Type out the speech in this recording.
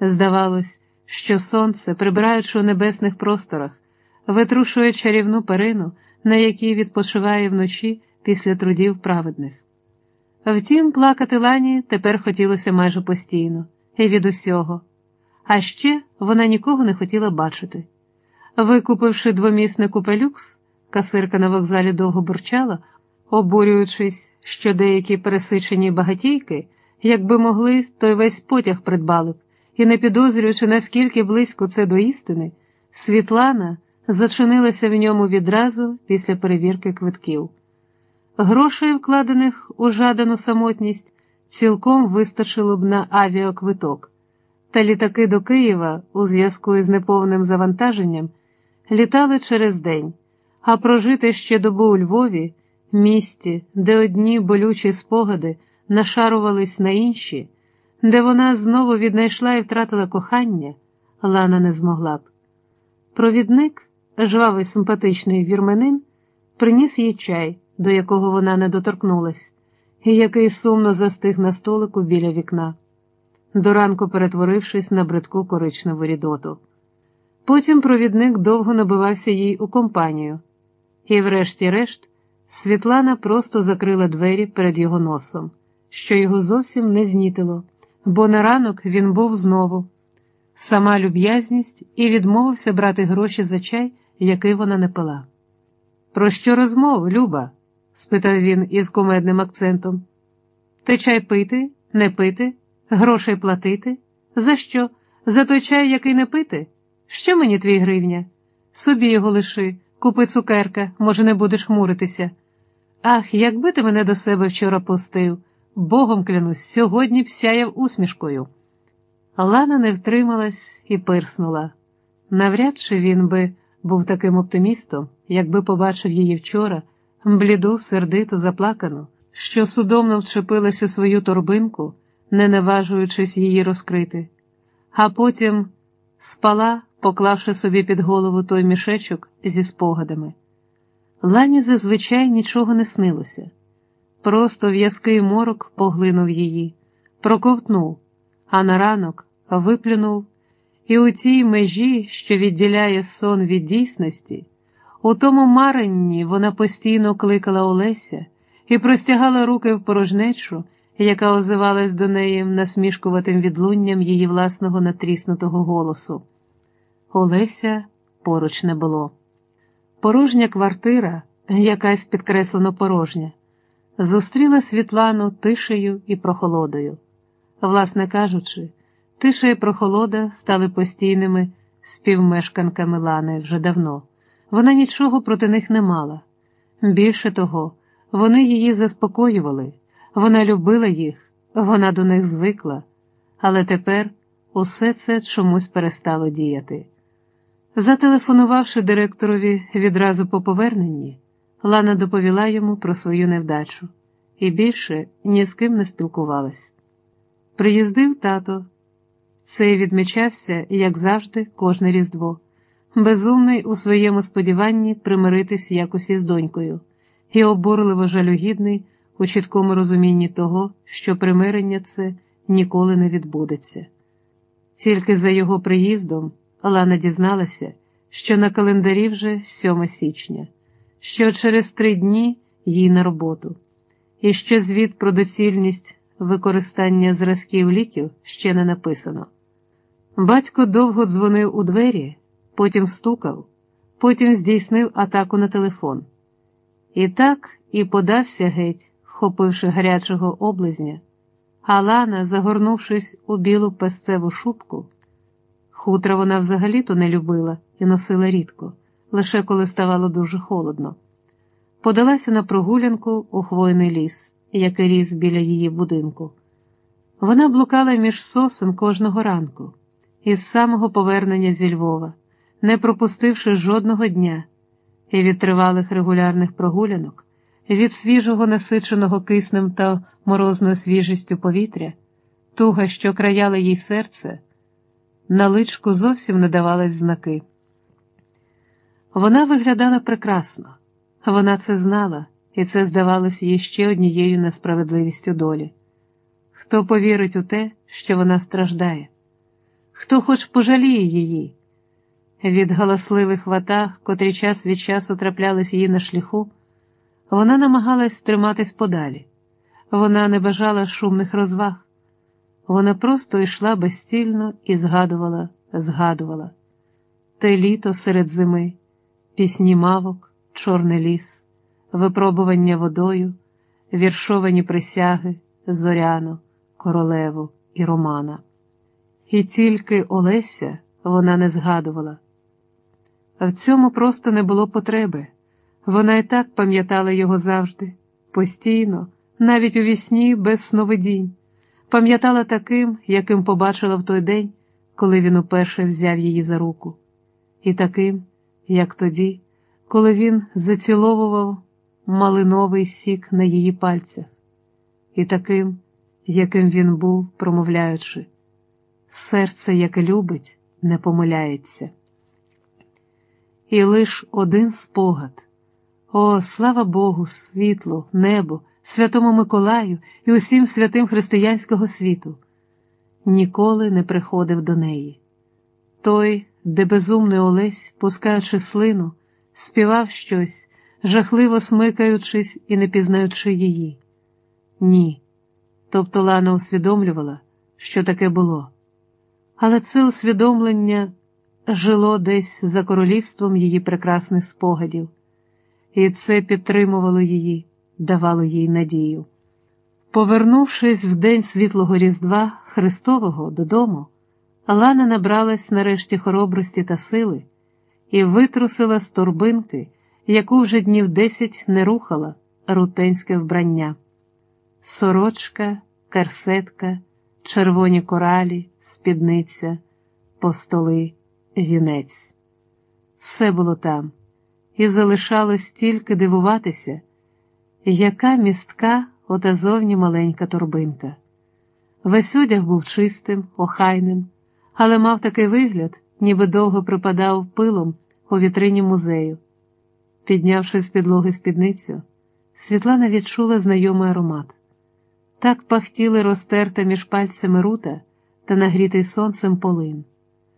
Здавалось, що сонце, прибираючи у небесних просторах, витрушує чарівну перину, на якій відпочиває вночі після трудів праведних. Втім, плакати Лані тепер хотілося майже постійно, і від усього. А ще вона нікого не хотіла бачити. Викупивши двомісний купелюкс, касирка на вокзалі довго бурчала, обурюючись, що деякі пересичені багатійки, якби могли, то й весь потяг придбали б, і не підозрюючи, наскільки близько це до істини, Світлана зачинилася в ньому відразу після перевірки квитків. Грошей, вкладених у жадану самотність, цілком вистачило б на авіаквиток, та літаки до Києва у зв'язку із неповним завантаженням літали через день, а прожити ще добу у Львові, місті, де одні болючі спогади нашарувались на інші, де вона знову віднайшла і втратила кохання, Лана не змогла б. Провідник, жвавий симпатичний вірменин, приніс їй чай, до якого вона не доторкнулась, і який сумно застиг на столику біля вікна, до ранку перетворившись на бридку коричневу рідоту. Потім провідник довго набивався їй у компанію, і, врешті-решт, Світлана просто закрила двері перед його носом, що його зовсім не знітило, бо на ранок він був знову. Сама люб'язність і відмовився брати гроші за чай, який вона не пила. Про що розмов, Люба? спитав він із кумедним акцентом. Ти чай пити, не пити, грошей платити? За що? За той чай, який не пити? Що мені твій гривня? Собі його лиши, купи цукерка, може, не будеш хмуритися. Ах, якби ти мене до себе вчора пустив, богом клянусь, сьогодні б усмішкою. Лана не втрималась і пирснула. Навряд чи він би був таким оптимістом, якби побачив її вчора, бліду, сердиту, заплакану, що судомно вчепилась у свою торбинку, не наважуючись її розкрити, а потім спала, поклавши собі під голову той мішечок зі спогадами. Лані зазвичай нічого не снилося. Просто в'язкий морок поглинув її, проковтнув, а на ранок виплюнув, і у тій межі, що відділяє сон від дійсності, у тому маренні вона постійно кликала Олеся і простягала руки в порожнечу, яка озивалась до неї насмішкуватим відлунням її власного натріснутого голосу. Олеся поруч не було. Порожня квартира, якась підкреслено порожня, зустріла Світлану тишею і прохолодою. Власне кажучи, тиша і прохолода стали постійними співмешканками Лани вже давно. Вона нічого проти них не мала. Більше того, вони її заспокоювали, вона любила їх, вона до них звикла, але тепер усе це чомусь перестало діяти. Зателефонувавши директорові відразу по поверненні, Лана доповіла йому про свою невдачу і більше ні з ким не спілкувалась. Приїздив тато. Цей відмічався, як завжди, кожне різдво, безумний у своєму сподіванні примиритись якось із донькою, і обурливо жалюгідний у чіткому розумінні того, що примирення це ніколи не відбудеться. Тільки за його приїздом. Лана дізналася, що на календарі вже 7 січня, що через три дні їй на роботу, і що звіт про доцільність використання зразків ліків ще не написано. Батько довго дзвонив у двері, потім стукав, потім здійснив атаку на телефон. І так і подався геть, вхопивши гарячого облизня, а Лана, загорнувшись у білу песцеву шубку, Хутра вона взагалі-то не любила і носила рідко, лише коли ставало дуже холодно. Подалася на прогулянку у хвойний ліс, який ріс біля її будинку. Вона блукала між сосен кожного ранку, із самого повернення зі Львова, не пропустивши жодного дня, і від тривалих регулярних прогулянок, від свіжого насиченого киснем та морозною свіжістю повітря, туга, що краяла їй серце. На личку зовсім не давались знаки. Вона виглядала прекрасно, вона це знала, і це здавалось їй ще однією несправедливістю долі. Хто повірить у те, що вона страждає? хто хоч пожаліє її. Від галасливих ватаг, котрі час від часу траплялись її на шляху, вона намагалась триматись подалі. Вона не бажала шумних розваг. Вона просто йшла безцільно і згадувала, згадувала те літо серед зими, пісні мавок, чорний ліс, випробування водою, віршовані присяги, зоряну, королеву і Романа. І тільки Олеся вона не згадувала. В цьому просто не було потреби. Вона і так пам'ятала його завжди, постійно, навіть у вісні без сновидінь, пам'ятала таким, яким побачила в той день, коли він уперше взяв її за руку, і таким, як тоді, коли він заціловував малиновий сік на її пальцях, і таким, яким він був, промовляючи, серце, яке любить, не помиляється. І лиш один спогад. О, слава Богу, світлу, небу, святому Миколаю і усім святим християнського світу, ніколи не приходив до неї. Той, де безумний Олесь, пускаючи слину, співав щось, жахливо смикаючись і не пізнаючи її. Ні. Тобто Лана усвідомлювала, що таке було. Але це усвідомлення жило десь за королівством її прекрасних спогадів, і це підтримувало її, давало їй надію. Повернувшись в день світлого Різдва Христового додому, Лана набралась нарешті хоробрості та сили і витрусила з торбинки, яку вже днів десять не рухала рутенське вбрання. Сорочка, керсетка, червоні коралі, спідниця, постоли вінець. Все було там, і залишалось тільки дивуватися, яка містка ота зовні маленька торбинка. Весь одяг був чистим, охайним, але мав такий вигляд, ніби довго припадав пилом у вітрині музею. Піднявши з підлоги спідницю, Світлана відчула знайомий аромат. Так пахтіли розтерта між пальцями рута та нагрітий сонцем полин.